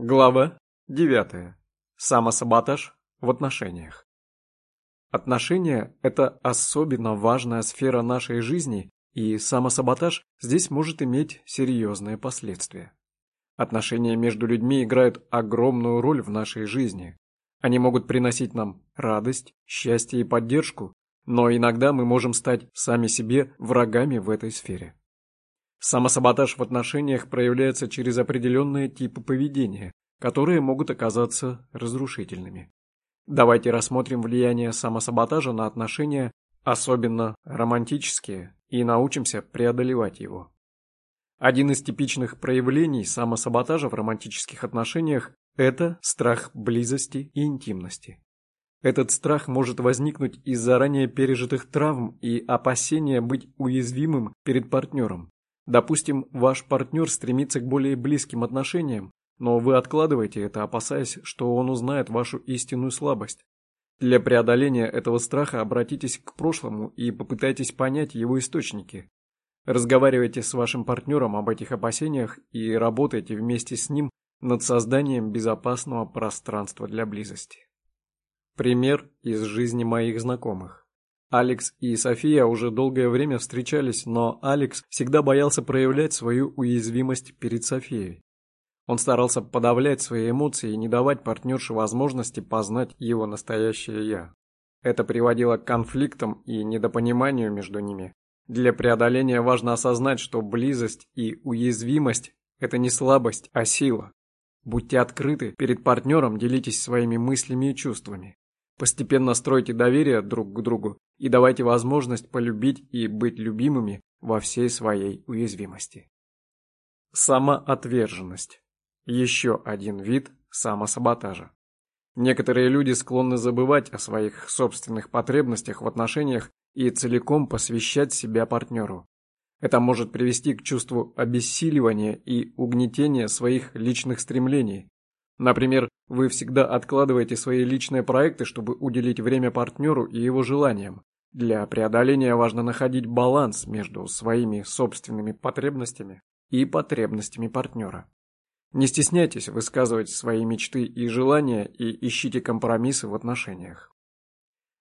Глава 9. Самосаботаж в отношениях. Отношения – это особенно важная сфера нашей жизни, и самосаботаж здесь может иметь серьезные последствия. Отношения между людьми играют огромную роль в нашей жизни. Они могут приносить нам радость, счастье и поддержку, но иногда мы можем стать сами себе врагами в этой сфере. Самосаботаж в отношениях проявляется через определенные типы поведения, которые могут оказаться разрушительными. Давайте рассмотрим влияние самосаботажа на отношения, особенно романтические, и научимся преодолевать его. Один из типичных проявлений самосаботажа в романтических отношениях – это страх близости и интимности. Этот страх может возникнуть из заранее пережитых травм и опасения быть уязвимым перед партнером. Допустим, ваш партнер стремится к более близким отношениям, но вы откладываете это, опасаясь, что он узнает вашу истинную слабость. Для преодоления этого страха обратитесь к прошлому и попытайтесь понять его источники. Разговаривайте с вашим партнером об этих опасениях и работайте вместе с ним над созданием безопасного пространства для близости. Пример из жизни моих знакомых. Алекс и София уже долгое время встречались, но Алекс всегда боялся проявлять свою уязвимость перед Софией. Он старался подавлять свои эмоции и не давать партнерше возможности познать его настоящее «я». Это приводило к конфликтам и недопониманию между ними. Для преодоления важно осознать, что близость и уязвимость – это не слабость, а сила. Будьте открыты перед партнером, делитесь своими мыслями и чувствами. Постепенно стройте доверие друг к другу и давайте возможность полюбить и быть любимыми во всей своей уязвимости. Самоотверженность. Еще один вид самосаботажа. Некоторые люди склонны забывать о своих собственных потребностях в отношениях и целиком посвящать себя партнеру. Это может привести к чувству обессиливания и угнетения своих личных стремлений, Например, вы всегда откладываете свои личные проекты, чтобы уделить время партнеру и его желаниям. Для преодоления важно находить баланс между своими собственными потребностями и потребностями партнера. Не стесняйтесь высказывать свои мечты и желания и ищите компромиссы в отношениях.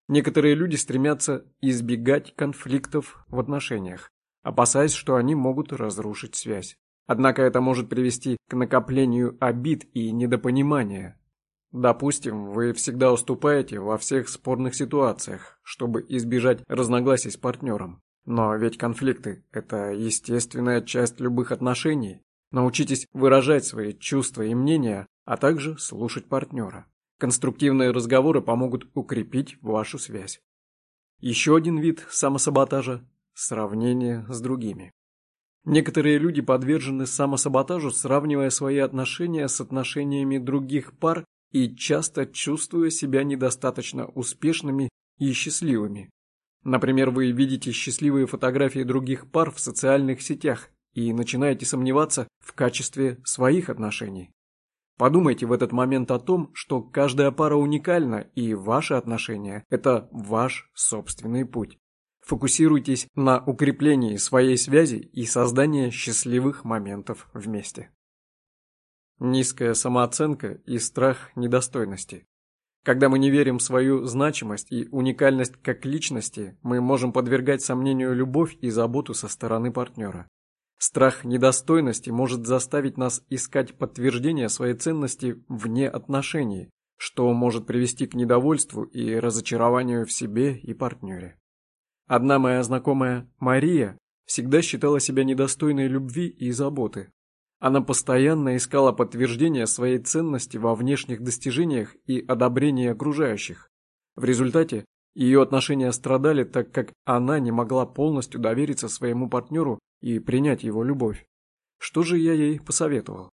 Некоторые люди стремятся избегать конфликтов в отношениях, опасаясь, что они могут разрушить связь. Однако это может привести к накоплению обид и недопонимания. Допустим, вы всегда уступаете во всех спорных ситуациях, чтобы избежать разногласий с партнером. Но ведь конфликты – это естественная часть любых отношений. Научитесь выражать свои чувства и мнения, а также слушать партнера. Конструктивные разговоры помогут укрепить вашу связь. Еще один вид самосаботажа – сравнение с другими. Некоторые люди подвержены самосаботажу, сравнивая свои отношения с отношениями других пар и часто чувствуя себя недостаточно успешными и счастливыми. Например, вы видите счастливые фотографии других пар в социальных сетях и начинаете сомневаться в качестве своих отношений. Подумайте в этот момент о том, что каждая пара уникальна, и ваши отношения – это ваш собственный путь. Фокусируйтесь на укреплении своей связи и создании счастливых моментов вместе. Низкая самооценка и страх недостойности. Когда мы не верим в свою значимость и уникальность как личности, мы можем подвергать сомнению любовь и заботу со стороны партнера. Страх недостойности может заставить нас искать подтверждение своей ценности вне отношений, что может привести к недовольству и разочарованию в себе и партнере. Одна моя знакомая, Мария, всегда считала себя недостойной любви и заботы. Она постоянно искала подтверждение своей ценности во внешних достижениях и одобрении окружающих. В результате ее отношения страдали, так как она не могла полностью довериться своему партнеру и принять его любовь. Что же я ей посоветовал?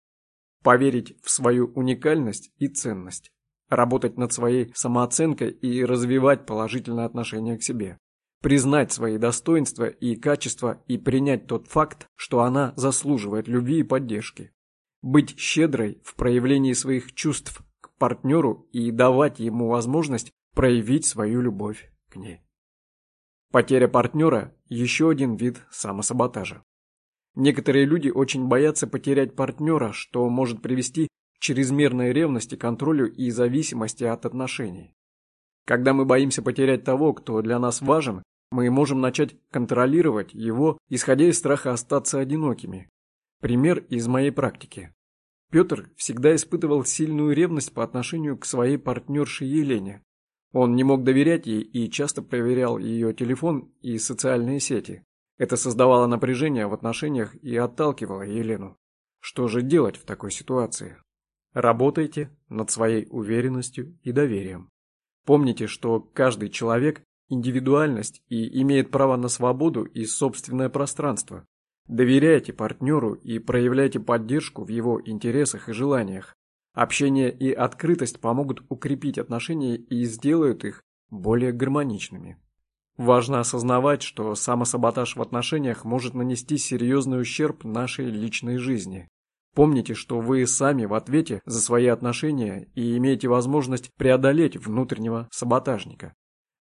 Поверить в свою уникальность и ценность, работать над своей самооценкой и развивать положительное отношение к себе признать свои достоинства и качества и принять тот факт, что она заслуживает любви и поддержки. Быть щедрой в проявлении своих чувств к партнеру и давать ему возможность проявить свою любовь к ней. Потеря партнера – еще один вид самосаботажа. Некоторые люди очень боятся потерять партнера, что может привести к чрезмерной ревности, контролю и зависимости от отношений. Когда мы боимся потерять того, кто для нас важен, мы можем начать контролировать его, исходя из страха остаться одинокими. Пример из моей практики. Петр всегда испытывал сильную ревность по отношению к своей партнерше Елене. Он не мог доверять ей и часто проверял ее телефон и социальные сети. Это создавало напряжение в отношениях и отталкивало Елену. Что же делать в такой ситуации? Работайте над своей уверенностью и доверием. Помните, что каждый человек – индивидуальность и имеет право на свободу и собственное пространство. Доверяйте партнеру и проявляйте поддержку в его интересах и желаниях. Общение и открытость помогут укрепить отношения и сделают их более гармоничными. Важно осознавать, что самосаботаж в отношениях может нанести серьезный ущерб нашей личной жизни. Помните, что вы сами в ответе за свои отношения и имеете возможность преодолеть внутреннего саботажника.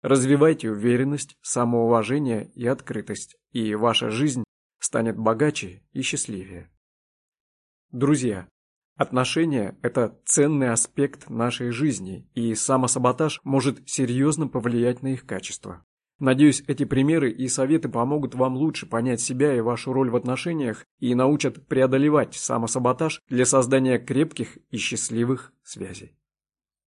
Развивайте уверенность, самоуважение и открытость, и ваша жизнь станет богаче и счастливее. Друзья, отношения – это ценный аспект нашей жизни, и самосаботаж может серьезно повлиять на их качество. Надеюсь, эти примеры и советы помогут вам лучше понять себя и вашу роль в отношениях и научат преодолевать самосаботаж для создания крепких и счастливых связей.